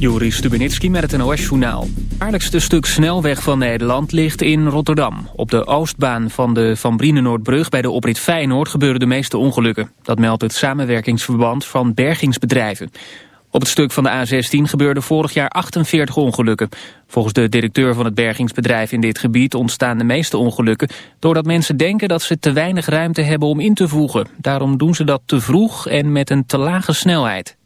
Joris Stubenitski met het NOS-journaal. Het aardigste stuk snelweg van Nederland ligt in Rotterdam. Op de oostbaan van de Van Brienenoordbrug bij de oprit Feyenoord gebeuren de meeste ongelukken. Dat meldt het samenwerkingsverband van bergingsbedrijven. Op het stuk van de A16 gebeurden vorig jaar 48 ongelukken. Volgens de directeur van het bergingsbedrijf in dit gebied ontstaan de meeste ongelukken... doordat mensen denken dat ze te weinig ruimte hebben om in te voegen. Daarom doen ze dat te vroeg en met een te lage snelheid.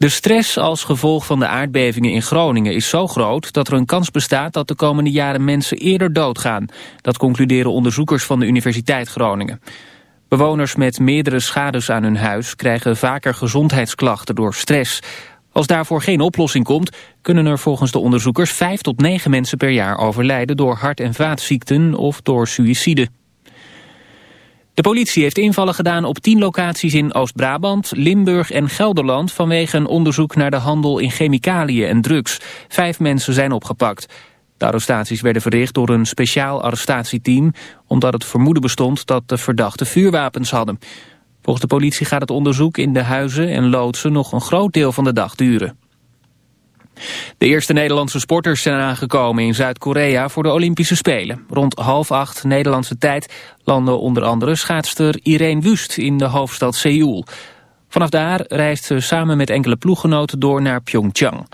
De stress als gevolg van de aardbevingen in Groningen is zo groot dat er een kans bestaat dat de komende jaren mensen eerder doodgaan. Dat concluderen onderzoekers van de Universiteit Groningen. Bewoners met meerdere schades aan hun huis krijgen vaker gezondheidsklachten door stress. Als daarvoor geen oplossing komt, kunnen er volgens de onderzoekers vijf tot negen mensen per jaar overlijden door hart- en vaatziekten of door suïcide. De politie heeft invallen gedaan op tien locaties in Oost-Brabant, Limburg en Gelderland vanwege een onderzoek naar de handel in chemicaliën en drugs. Vijf mensen zijn opgepakt. De arrestaties werden verricht door een speciaal arrestatieteam... omdat het vermoeden bestond dat de verdachten vuurwapens hadden. Volgens de politie gaat het onderzoek in de huizen en loodsen nog een groot deel van de dag duren. De eerste Nederlandse sporters zijn aangekomen in Zuid-Korea voor de Olympische Spelen. Rond half acht Nederlandse tijd landen onder andere schaatster Irene Wust in de hoofdstad Seoul. Vanaf daar reist ze samen met enkele ploeggenoten door naar Pyeongchang.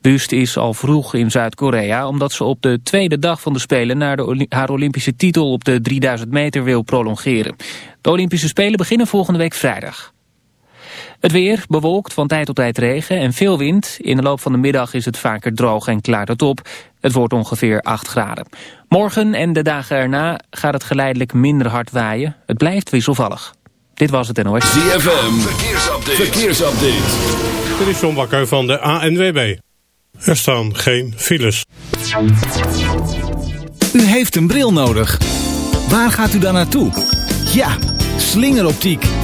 Wust is al vroeg in Zuid-Korea omdat ze op de tweede dag van de Spelen haar Olympische titel op de 3000 meter wil prolongeren. De Olympische Spelen beginnen volgende week vrijdag. Het weer bewolkt van tijd tot tijd regen en veel wind. In de loop van de middag is het vaker droog en klaart het op. Het wordt ongeveer 8 graden. Morgen en de dagen erna gaat het geleidelijk minder hard waaien. Het blijft wisselvallig. Dit was het NOS. ZFM, verkeersupdate. verkeersupdate. Dit is John Bakker van de ANWB. Er staan geen files. U heeft een bril nodig. Waar gaat u dan naartoe? Ja, slingeroptiek.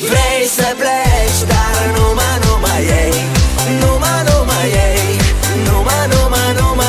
Vrei să pleci Dar numai, numai ei Numai, numai ei Numai, numai, numai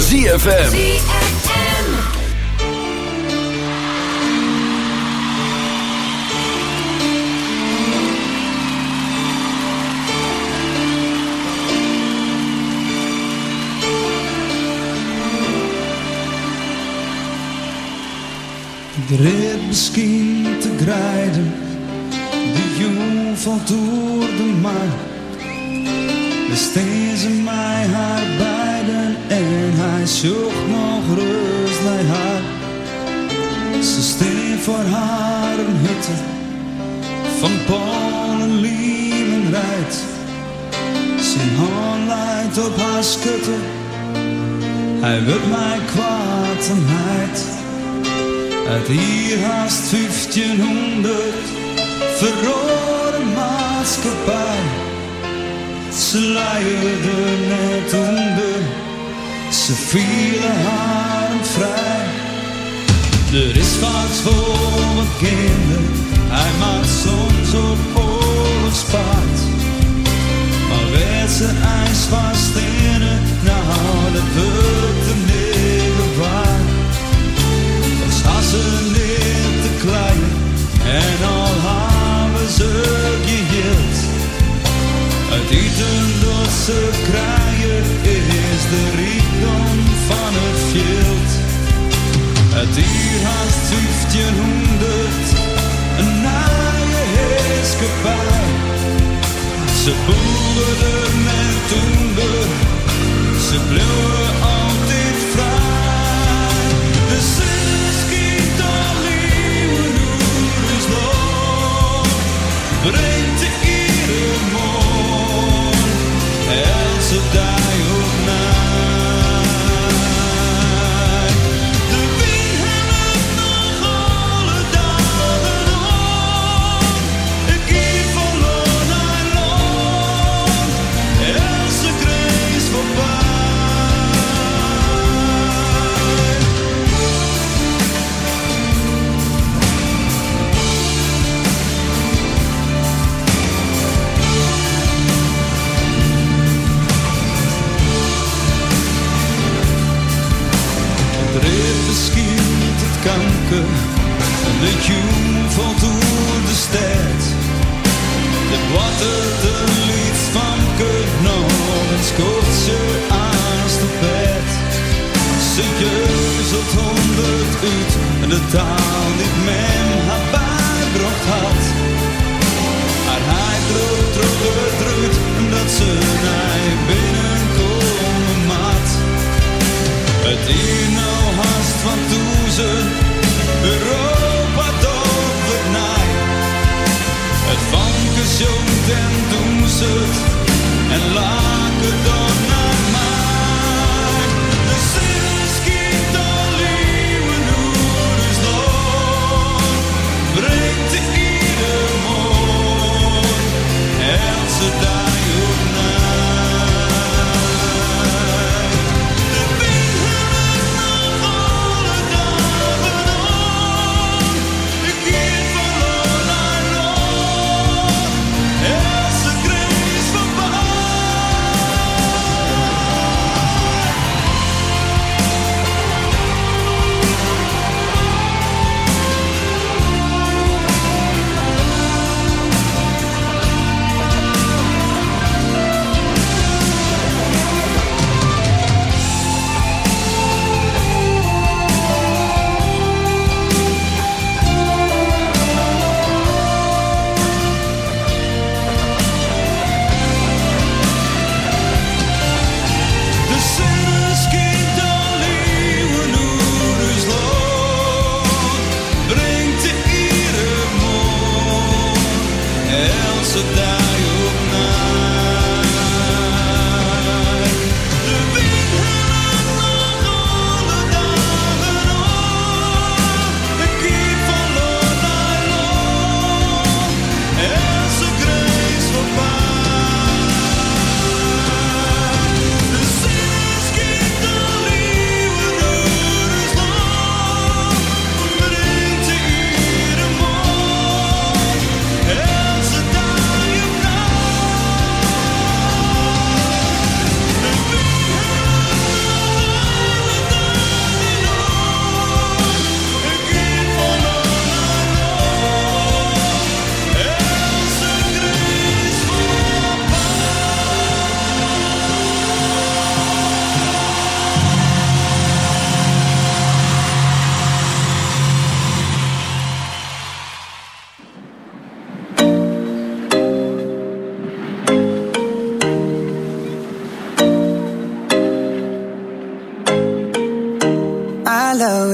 ZFM. De rit misschien te grijden, de jong van toen. Hij wil mij kwaad en. Uit hier haast 1500 verrode maatschappij. Ze luierden net onder, ze vielen haar vrij. Er is wat voor mijn kinderen, hij maakt soms op oorlogspaard. Maar werd ze ijs vast in nou, dat wordt een nieuwe waar. Dan staan ze niet te klein en al hebben ze geheeld. Het eten dat ze krijgen is de rijkdom van het veld. Het dier haast 1500, een naaie heerskepaar. Ze boeren toen toender. Ze bleven altijd vrij. you.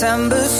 December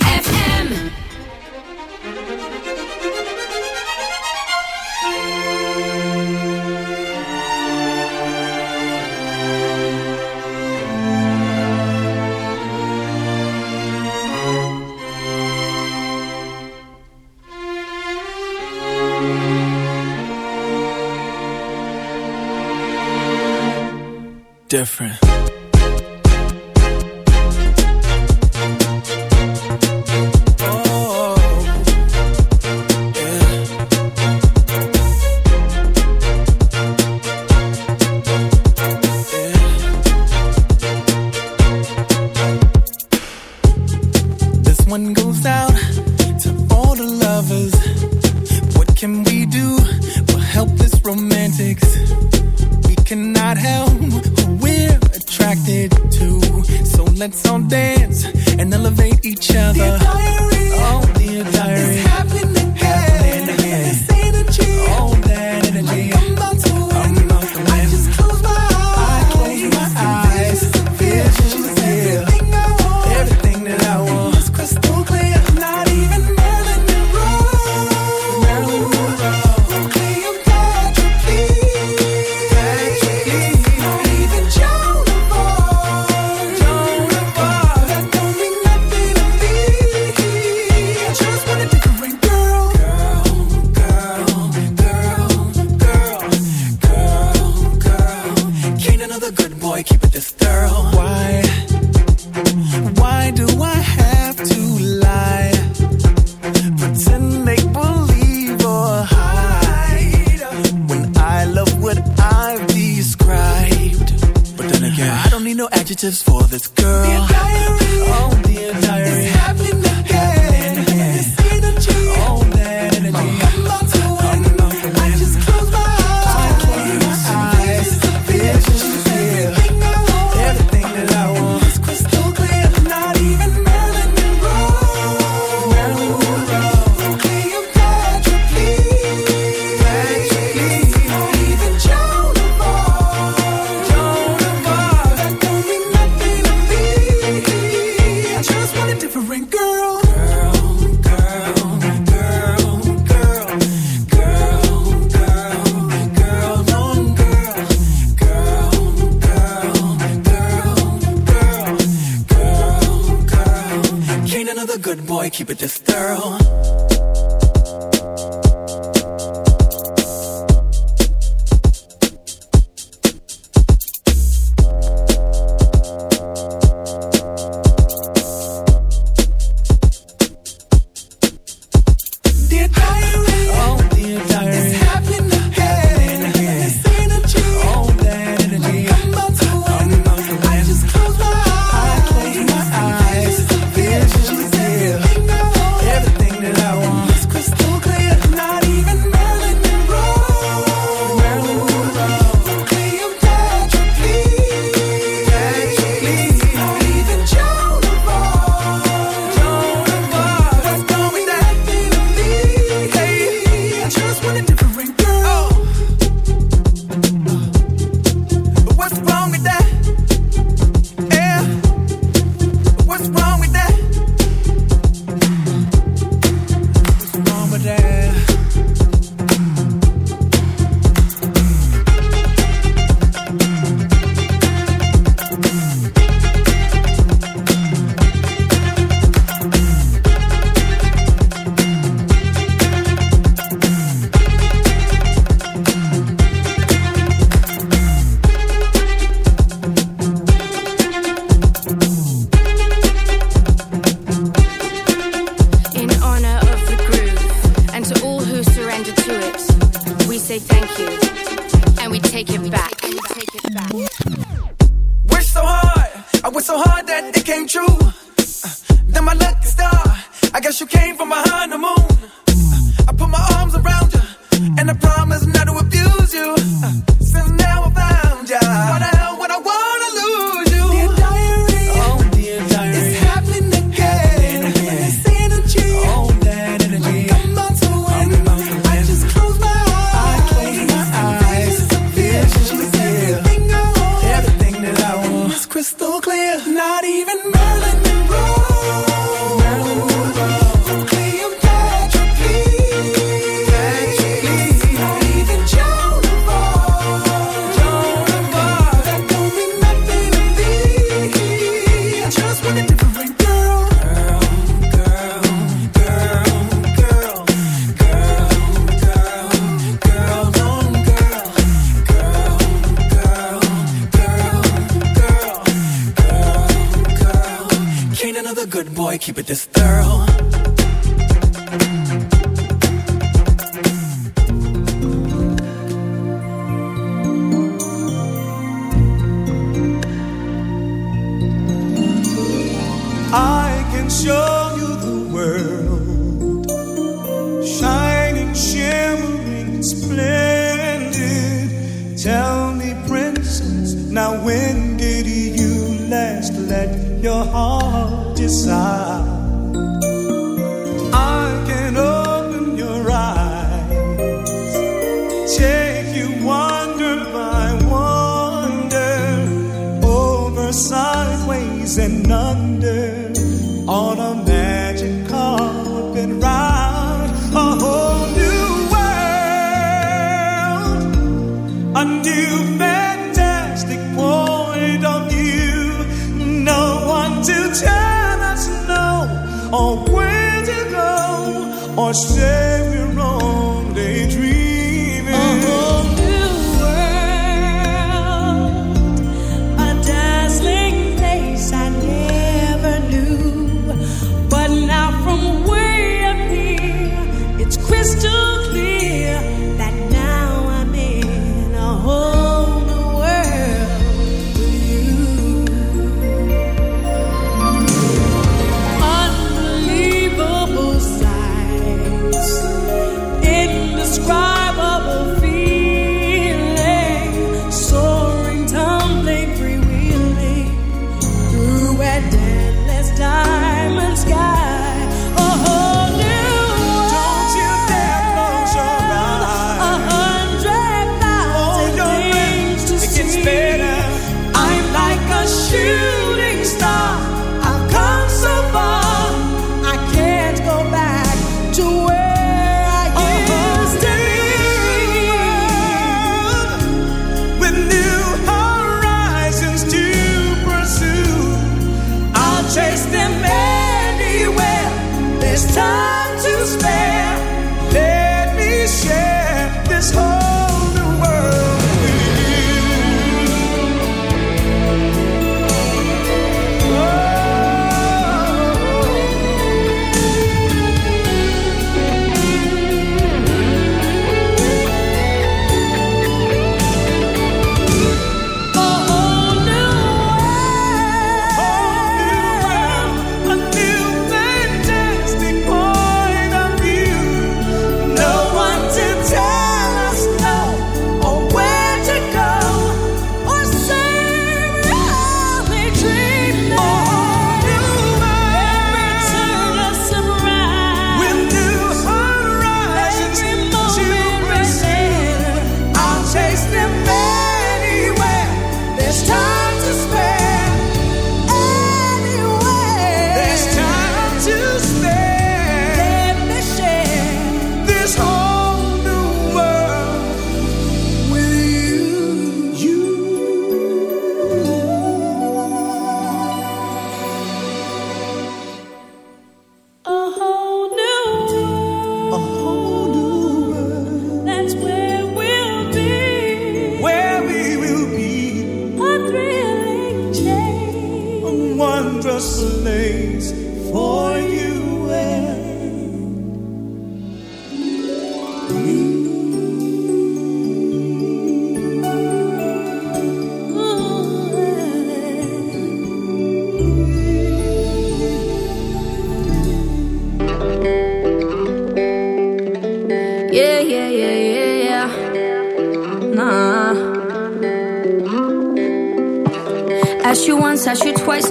different. for this girl. Keep it this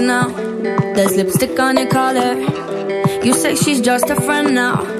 now. There's lipstick on your collar. You say she's just a friend now.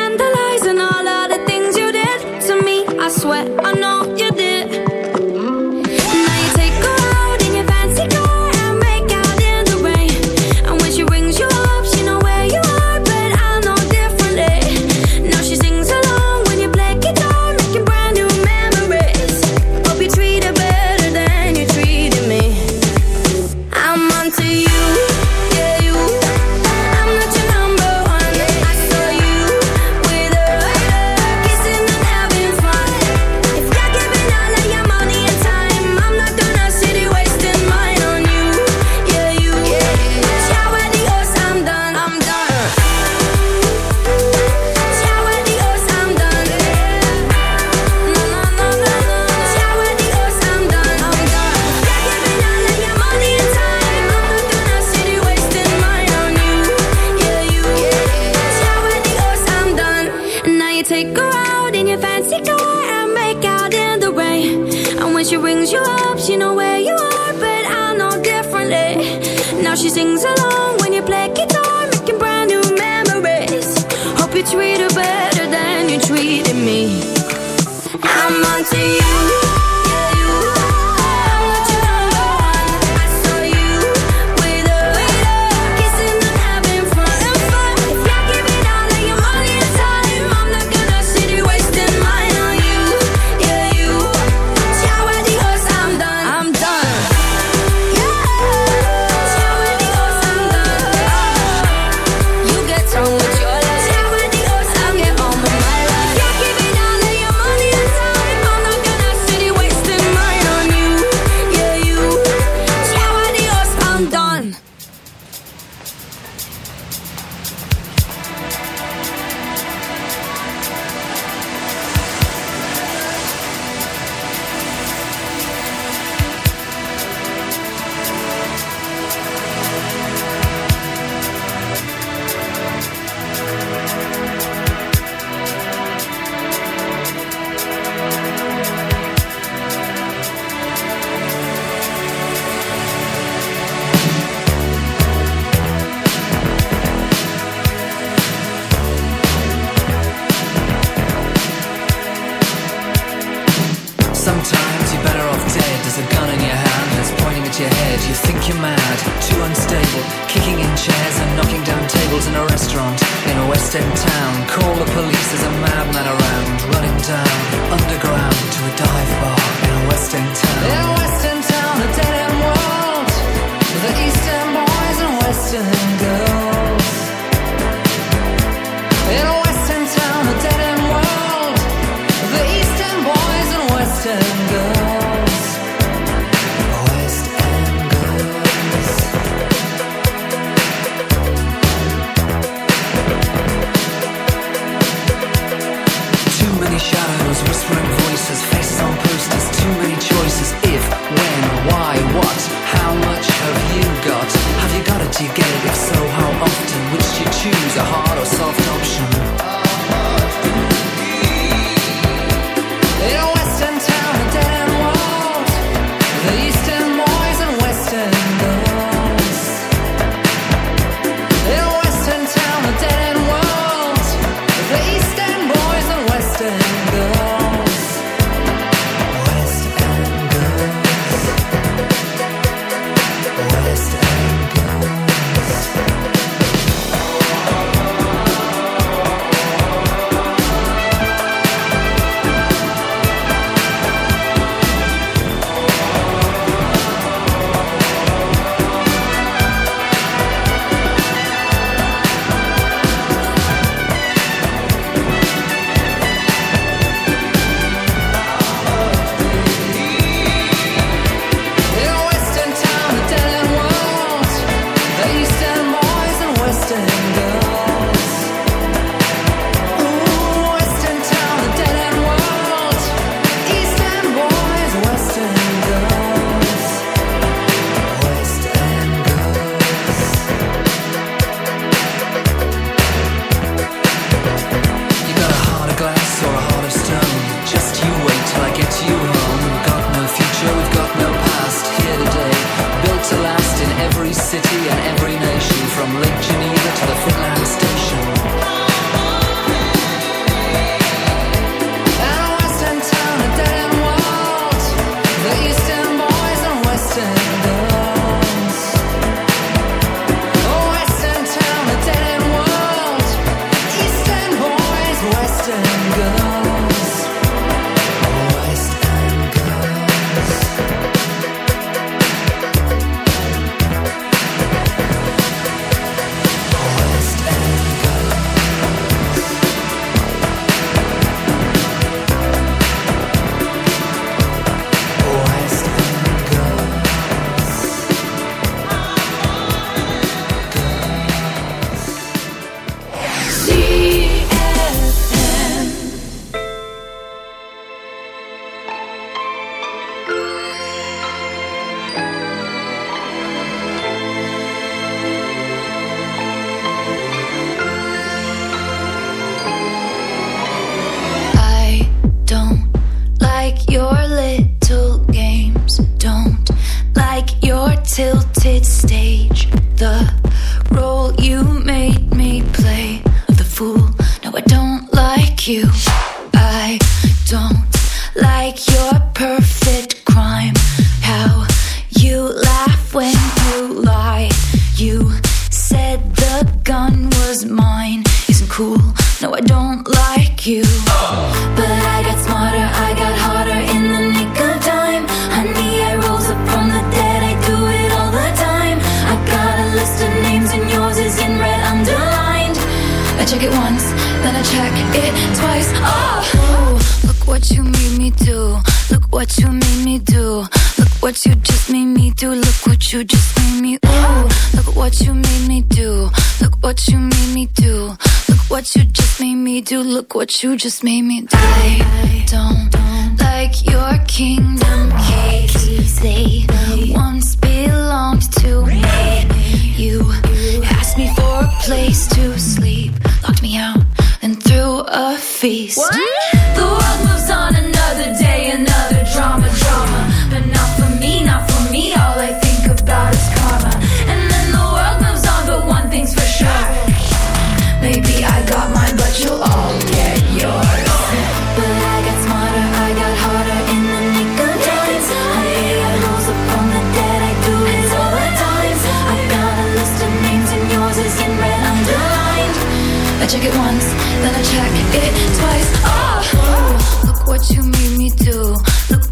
You just made me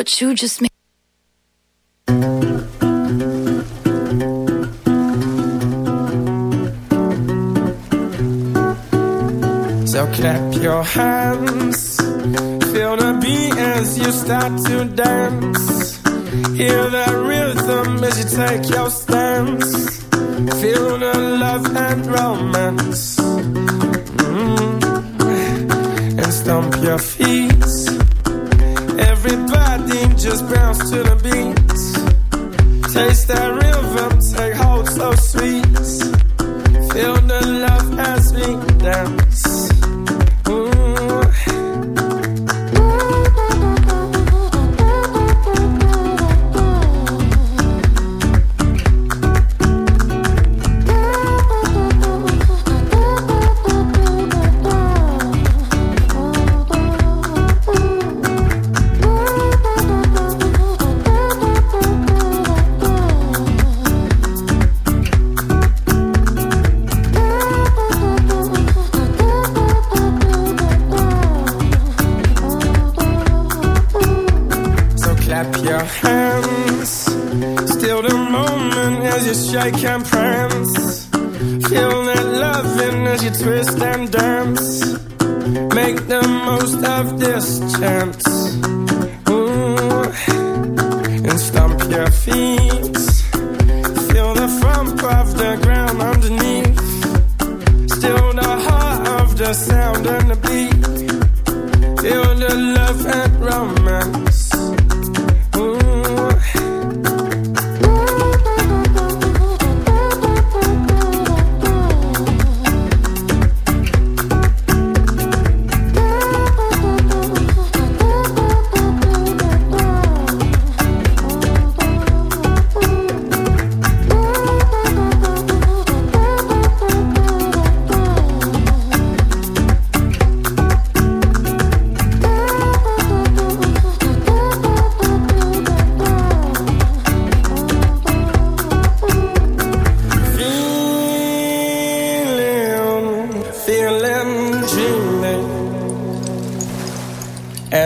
What you just made. So clap your hands, feel the beat as you start to dance. Hear the rhythm as you take your stance. Feel the love and romance.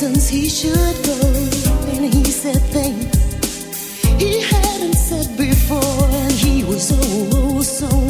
he should go, and he said things he hadn't said before, and he was oh, oh so.